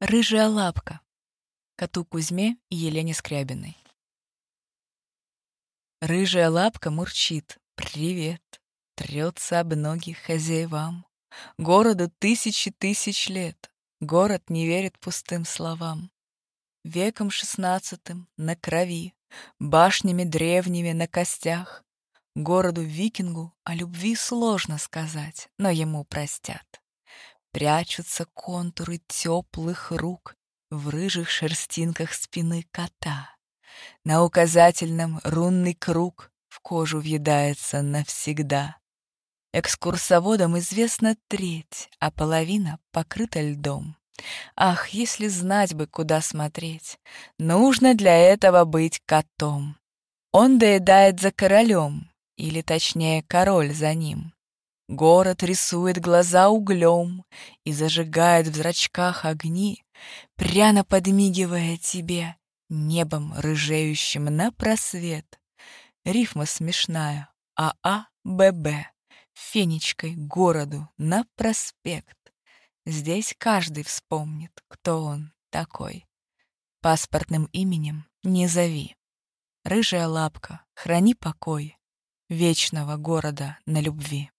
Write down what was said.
Рыжая лапка. Коту Кузьме и Елене Скрябиной. Рыжая лапка мурчит. Привет. Трется об ноги хозяевам. Городу тысячи тысяч лет. Город не верит пустым словам. Веком шестнадцатым на крови, Башнями древними на костях. Городу-викингу о любви сложно сказать, Но ему простят. Прячутся контуры теплых рук В рыжих шерстинках спины кота. На указательном рунный круг В кожу въедается навсегда. Экскурсоводам известна треть, А половина покрыта льдом. Ах, если знать бы, куда смотреть, Нужно для этого быть котом. Он доедает за королем, Или, точнее, король за ним. Город рисует глаза углем И зажигает в зрачках огни, Пряно подмигивая тебе Небом рыжеющим на просвет. Рифма смешная, а-а, б-б, Фенечкой городу на проспект. Здесь каждый вспомнит, кто он такой. Паспортным именем не зови. Рыжая лапка, храни покой Вечного города на любви.